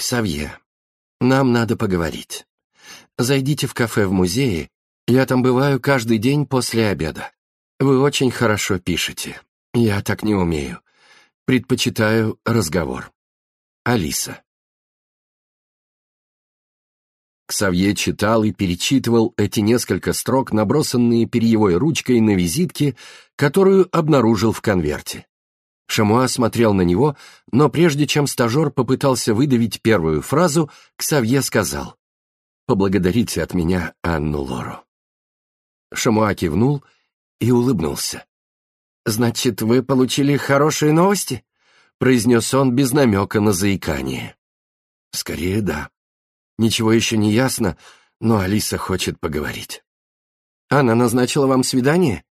«Ксавье, нам надо поговорить. Зайдите в кафе в музее, я там бываю каждый день после обеда. Вы очень хорошо пишете. Я так не умею. Предпочитаю разговор. Алиса». Ксавье читал и перечитывал эти несколько строк, набросанные перьевой ручкой на визитке, которую обнаружил в конверте. Шамуа смотрел на него, но прежде чем стажер попытался выдавить первую фразу, Ксавье сказал «Поблагодарите от меня Анну Лору». Шамуа кивнул и улыбнулся. «Значит, вы получили хорошие новости?» — произнес он без намека на заикание. «Скорее, да. Ничего еще не ясно, но Алиса хочет поговорить». «Она назначила вам свидание?»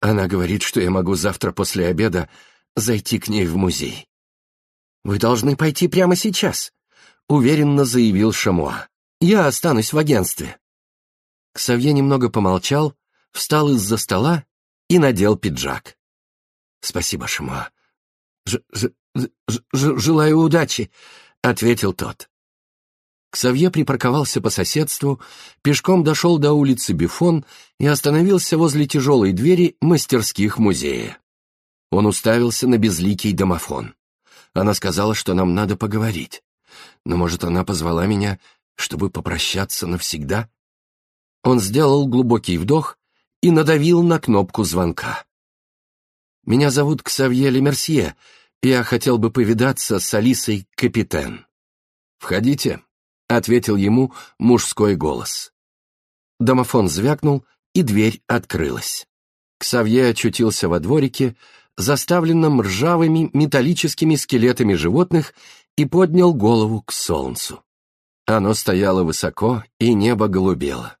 «Она говорит, что я могу завтра после обеда зайти к ней в музей. «Вы должны пойти прямо сейчас», — уверенно заявил Шамуа. «Я останусь в агентстве». Ксавье немного помолчал, встал из-за стола и надел пиджак. «Спасибо, Шамуа. Ж -ж -ж «Желаю удачи», — ответил тот. Ксавье припарковался по соседству, пешком дошел до улицы Бифон и остановился возле тяжелой двери мастерских музея. Он уставился на безликий домофон. Она сказала, что нам надо поговорить. Но, может, она позвала меня, чтобы попрощаться навсегда? Он сделал глубокий вдох и надавил на кнопку звонка. «Меня зовут Ксавье Лемерсье. Я хотел бы повидаться с Алисой Капитен». «Входите», — ответил ему мужской голос. Домофон звякнул, и дверь открылась. Ксавье очутился во дворике, заставленном ржавыми металлическими скелетами животных, и поднял голову к солнцу. Оно стояло высоко, и небо голубело.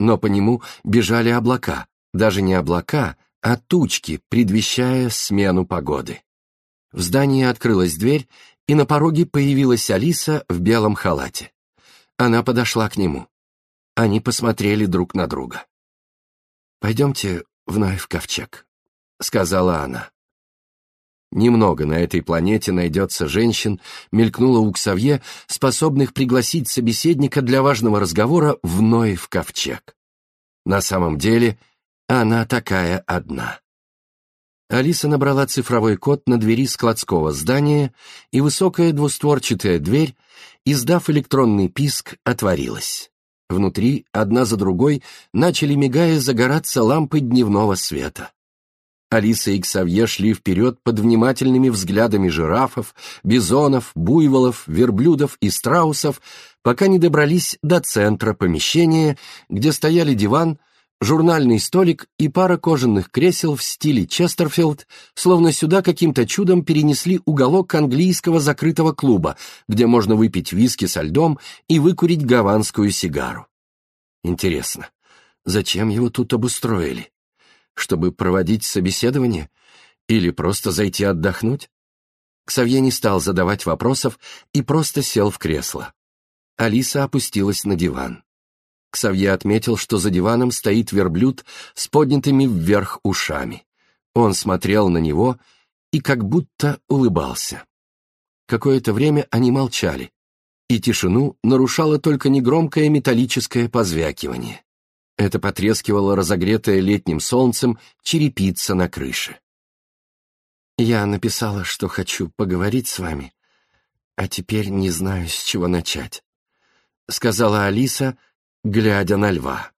Но по нему бежали облака, даже не облака, а тучки, предвещая смену погоды. В здании открылась дверь, и на пороге появилась Алиса в белом халате. Она подошла к нему. Они посмотрели друг на друга. «Пойдемте вновь в ковчег», — сказала она. Немного на этой планете найдется женщин, мелькнула у способных пригласить собеседника для важного разговора в ковчег. На самом деле она такая одна. Алиса набрала цифровой код на двери складского здания, и высокая двустворчатая дверь, издав электронный писк, отворилась. Внутри, одна за другой, начали мигая загораться лампы дневного света. Алиса и Ксавье шли вперед под внимательными взглядами жирафов, бизонов, буйволов, верблюдов и страусов, пока не добрались до центра помещения, где стояли диван, журнальный столик и пара кожаных кресел в стиле Честерфилд, словно сюда каким-то чудом перенесли уголок английского закрытого клуба, где можно выпить виски со льдом и выкурить гаванскую сигару. Интересно, зачем его тут обустроили? Чтобы проводить собеседование или просто зайти отдохнуть? Ксавье не стал задавать вопросов и просто сел в кресло. Алиса опустилась на диван. Ксавье отметил, что за диваном стоит верблюд с поднятыми вверх ушами. Он смотрел на него и как будто улыбался. Какое-то время они молчали, и тишину нарушало только негромкое металлическое позвякивание. Это потрескивало разогретая летним солнцем черепица на крыше. «Я написала, что хочу поговорить с вами, а теперь не знаю, с чего начать», — сказала Алиса, глядя на льва.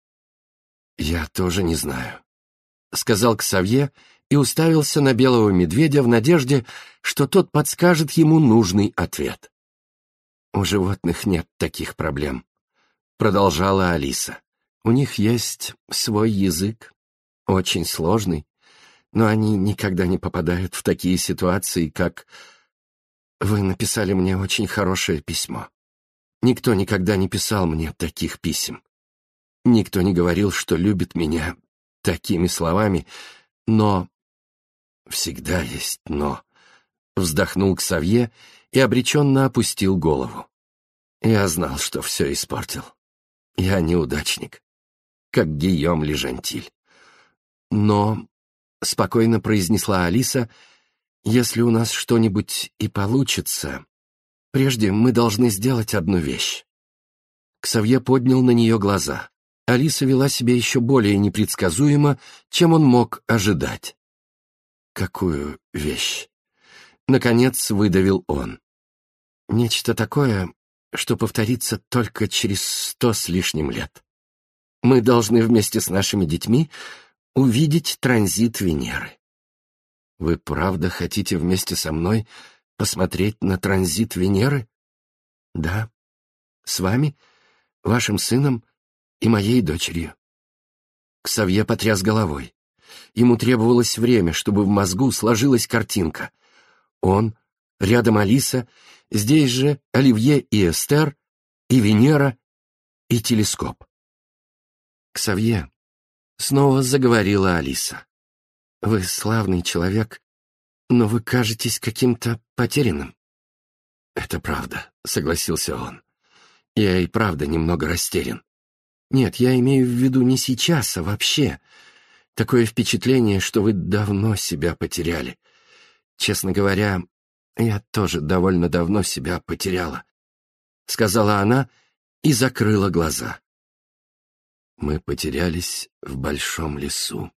«Я тоже не знаю», — сказал Ксавье и уставился на белого медведя в надежде, что тот подскажет ему нужный ответ. «У животных нет таких проблем», — продолжала Алиса. У них есть свой язык, очень сложный, но они никогда не попадают в такие ситуации, как... Вы написали мне очень хорошее письмо. Никто никогда не писал мне таких писем. Никто не говорил, что любит меня такими словами, но... Всегда есть «но». Вздохнул к Савье и обреченно опустил голову. Я знал, что все испортил. Я неудачник как Гийом Лежантиль. Но, — спокойно произнесла Алиса, — если у нас что-нибудь и получится, Прежде мы должны сделать одну вещь. Ксавье поднял на нее глаза. Алиса вела себя еще более непредсказуемо, чем он мог ожидать. «Какую вещь?» Наконец выдавил он. «Нечто такое, что повторится только через сто с лишним лет. Мы должны вместе с нашими детьми увидеть транзит Венеры. Вы правда хотите вместе со мной посмотреть на транзит Венеры? Да. С вами, вашим сыном и моей дочерью. Ксавье потряс головой. Ему требовалось время, чтобы в мозгу сложилась картинка. Он, рядом Алиса, здесь же Оливье и Эстер, и Венера, и телескоп. Ксавье, снова заговорила Алиса. Вы славный человек, но вы кажетесь каким-то потерянным. Это правда, согласился он. Я и правда немного растерян. Нет, я имею в виду не сейчас, а вообще. Такое впечатление, что вы давно себя потеряли. Честно говоря, я тоже довольно давно себя потеряла, сказала она и закрыла глаза. Мы потерялись в большом лесу.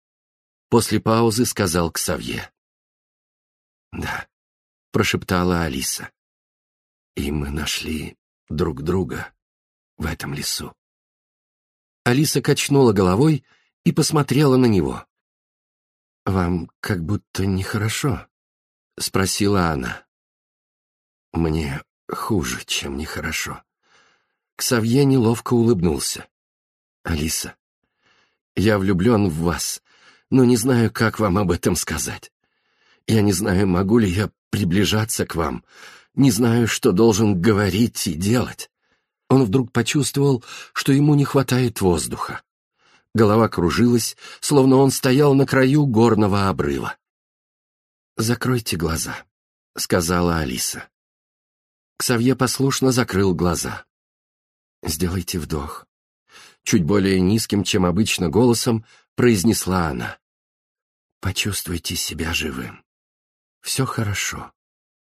После паузы сказал Ксавье. «Да», — прошептала Алиса. «И мы нашли друг друга в этом лесу». Алиса качнула головой и посмотрела на него. «Вам как будто нехорошо?» — спросила она. «Мне хуже, чем нехорошо». Ксавье неловко улыбнулся. «Алиса, я влюблен в вас, но не знаю, как вам об этом сказать. Я не знаю, могу ли я приближаться к вам, не знаю, что должен говорить и делать он вдруг почувствовал, что ему не хватает воздуха. Голова кружилась, словно он стоял на краю горного обрыва. «Закройте глаза», — сказала Алиса. Ксавье послушно закрыл глаза. «Сделайте вдох». Чуть более низким, чем обычно голосом, произнесла она. «Почувствуйте себя живым. Все хорошо.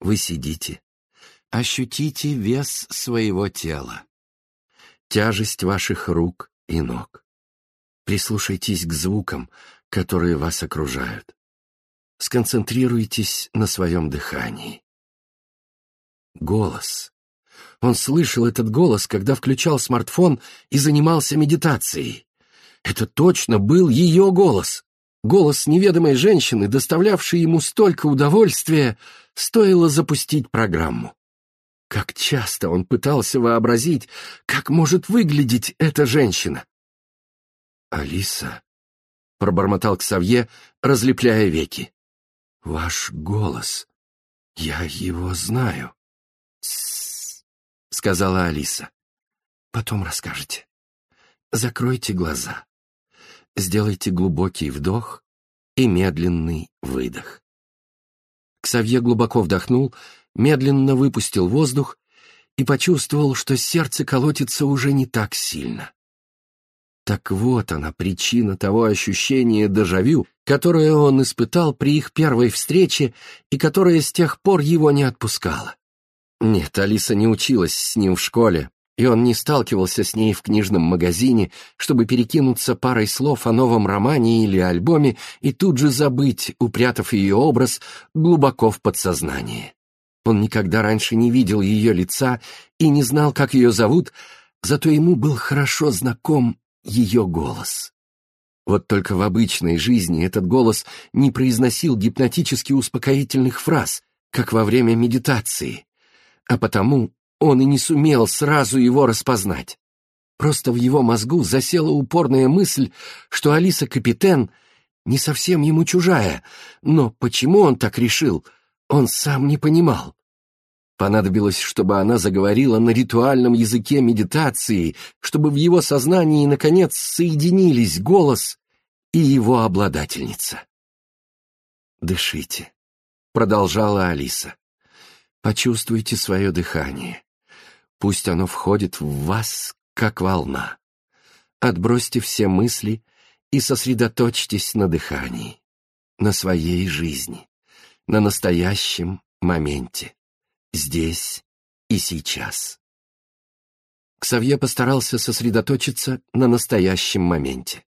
Вы сидите, Ощутите вес своего тела, тяжесть ваших рук и ног. Прислушайтесь к звукам, которые вас окружают. Сконцентрируйтесь на своем дыхании. Голос. Он слышал этот голос, когда включал смартфон и занимался медитацией. Это точно был ее голос. Голос неведомой женщины, доставлявший ему столько удовольствия, стоило запустить программу. Как часто он пытался вообразить, как может выглядеть эта женщина. «Алиса», — пробормотал Ксавье, разлепляя веки, — «ваш голос. Я его знаю». Сказала Алиса. «Потом расскажете. Закройте глаза. Сделайте глубокий вдох и медленный выдох». Ксавье глубоко вдохнул медленно выпустил воздух и почувствовал, что сердце колотится уже не так сильно. Так вот она, причина того ощущения дежавю, которое он испытал при их первой встрече и которое с тех пор его не отпускало. Нет, Алиса не училась с ним в школе, и он не сталкивался с ней в книжном магазине, чтобы перекинуться парой слов о новом романе или альбоме и тут же забыть, упрятав ее образ глубоко в подсознание. Он никогда раньше не видел ее лица и не знал, как ее зовут, зато ему был хорошо знаком ее голос. Вот только в обычной жизни этот голос не произносил гипнотически успокоительных фраз, как во время медитации, а потому он и не сумел сразу его распознать. Просто в его мозгу засела упорная мысль, что Алиса Капитен не совсем ему чужая, но почему он так решил — он сам не понимал. Понадобилось, чтобы она заговорила на ритуальном языке медитации, чтобы в его сознании, наконец, соединились голос и его обладательница. «Дышите», — продолжала Алиса. «Почувствуйте свое дыхание. Пусть оно входит в вас, как волна. Отбросьте все мысли и сосредоточьтесь на дыхании, на своей жизни на настоящем моменте, здесь и сейчас. Ксавье постарался сосредоточиться на настоящем моменте.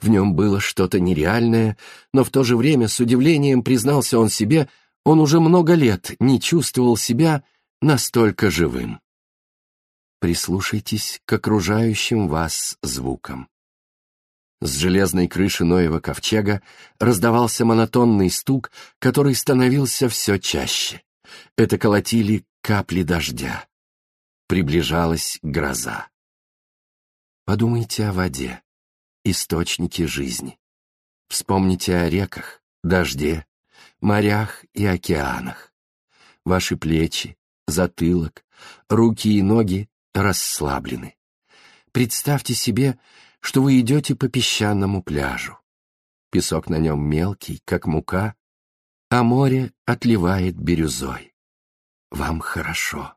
В нем было что-то нереальное, но в то же время с удивлением признался он себе, он уже много лет не чувствовал себя настолько живым. Прислушайтесь к окружающим вас звукам. С железной крыши Ноева ковчега раздавался монотонный стук, который становился все чаще. Это колотили капли дождя. Приближалась гроза. Подумайте о воде, источнике жизни. Вспомните о реках, дожде, морях и океанах. Ваши плечи, затылок, руки и ноги расслаблены. Представьте себе, что вы идете по песчаному пляжу. Песок на нем мелкий, как мука, а море отливает бирюзой. Вам хорошо.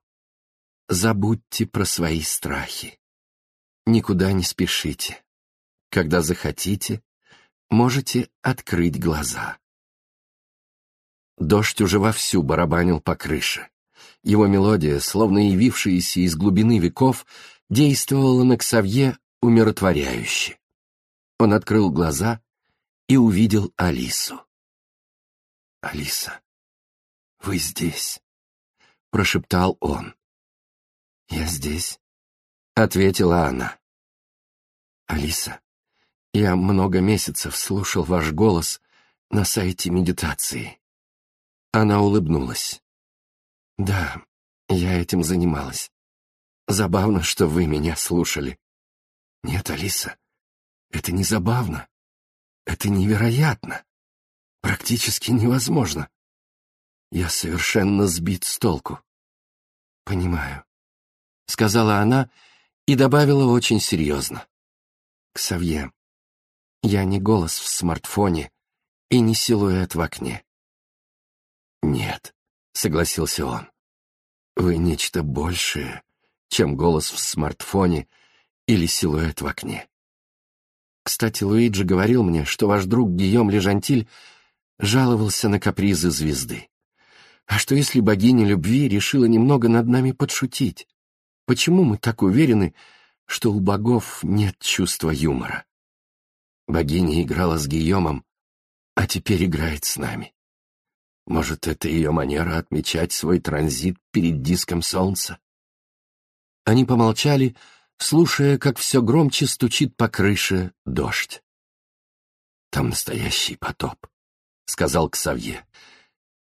Забудьте про свои страхи. Никуда не спешите. Когда захотите, можете открыть глаза. Дождь уже вовсю барабанил по крыше. Его мелодия, словно явившаяся из глубины веков, действовала на Ксавье умиротворяюще. Он открыл глаза и увидел Алису. «Алиса, вы здесь?» — прошептал он. «Я здесь», — ответила она. «Алиса, я много месяцев слушал ваш голос на сайте медитации». Она улыбнулась. «Да, я этим занималась. Забавно, что вы меня слушали. Нет, Алиса, это не забавно. Это невероятно. Практически невозможно. Я совершенно сбит с толку. Понимаю, — сказала она и добавила очень серьезно. Ксавье, я не голос в смартфоне и не силуэт в окне. Нет, — согласился он. Вы нечто большее, чем голос в смартфоне или силуэт в окне. Кстати, Луиджи говорил мне, что ваш друг Гийом Лежантиль жаловался на капризы звезды. А что если богиня любви решила немного над нами подшутить? Почему мы так уверены, что у богов нет чувства юмора? Богиня играла с Гийомом, а теперь играет с нами. Может, это ее манера отмечать свой транзит перед диском солнца? Они помолчали, слушая, как все громче стучит по крыше дождь. «Там настоящий потоп», — сказал Ксавье.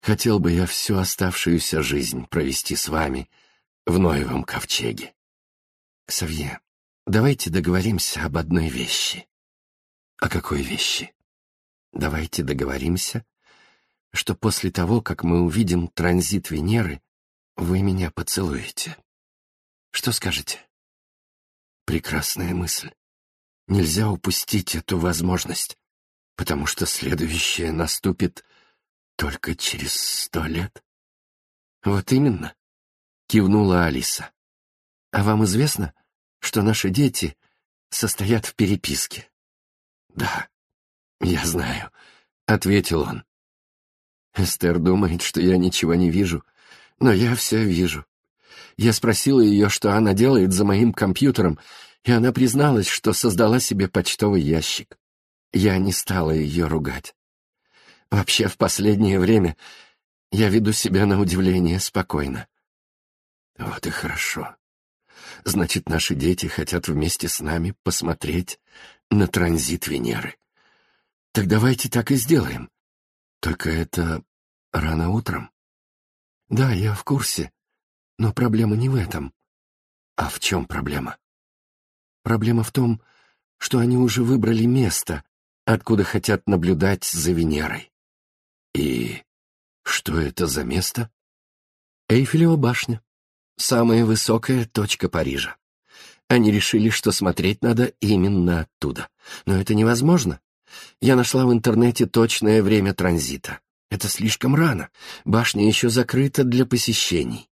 «Хотел бы я всю оставшуюся жизнь провести с вами в Ноевом ковчеге. Ксавье, давайте договоримся об одной вещи». «О какой вещи?» «Давайте договоримся, что после того, как мы увидим транзит Венеры, вы меня поцелуете. Что скажете?» Прекрасная мысль. Нельзя упустить эту возможность, потому что следующее наступит только через сто лет. Вот именно, кивнула Алиса. А вам известно, что наши дети состоят в переписке? Да, я знаю, ответил он. Эстер думает, что я ничего не вижу, но я все вижу. Я спросила ее, что она делает за моим компьютером, и она призналась, что создала себе почтовый ящик. Я не стала ее ругать. Вообще, в последнее время я веду себя на удивление спокойно. Вот и хорошо. Значит, наши дети хотят вместе с нами посмотреть на транзит Венеры. Так давайте так и сделаем. Только это рано утром. Да, я в курсе. Но проблема не в этом. А в чем проблема? Проблема в том, что они уже выбрали место, откуда хотят наблюдать за Венерой. И что это за место? Эйфелева башня. Самая высокая точка Парижа. Они решили, что смотреть надо именно оттуда. Но это невозможно. Я нашла в интернете точное время транзита. Это слишком рано. Башня еще закрыта для посещений.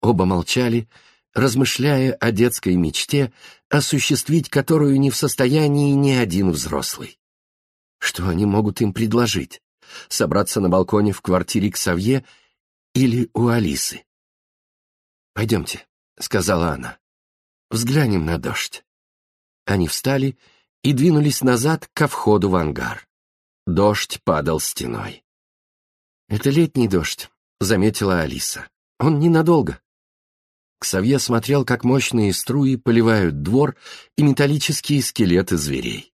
Оба молчали, размышляя о детской мечте, осуществить которую не в состоянии ни один взрослый. Что они могут им предложить? Собраться на балконе в квартире к Савье или у Алисы? «Пойдемте», — сказала она. «Взглянем на дождь». Они встали и двинулись назад ко входу в ангар. Дождь падал стеной. «Это летний дождь», — заметила Алиса. «Он ненадолго». Ксавье смотрел, как мощные струи поливают двор и металлические скелеты зверей.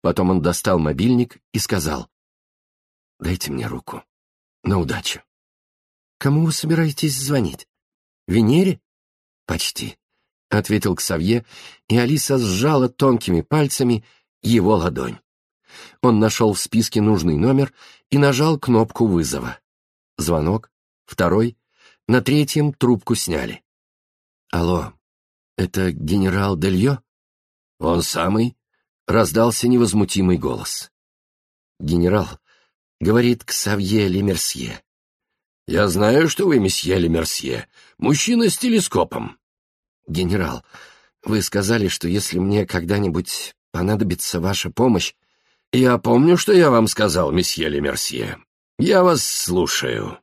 Потом он достал мобильник и сказал, «Дайте мне руку. На удачу». «Кому вы собираетесь звонить? Венере?» «Почти», — ответил Ксавье, и Алиса сжала тонкими пальцами его ладонь. Он нашел в списке нужный номер и нажал кнопку вызова. Звонок, второй, на третьем трубку сняли. «Алло, это генерал Дельё?» «Он самый?» — раздался невозмутимый голос. «Генерал», — говорит Ксавье Лемерсье. «Я знаю, что вы месье Лемерсье, мужчина с телескопом». «Генерал, вы сказали, что если мне когда-нибудь понадобится ваша помощь, «Я помню, что я вам сказал, месье Лемерсье. Я вас слушаю».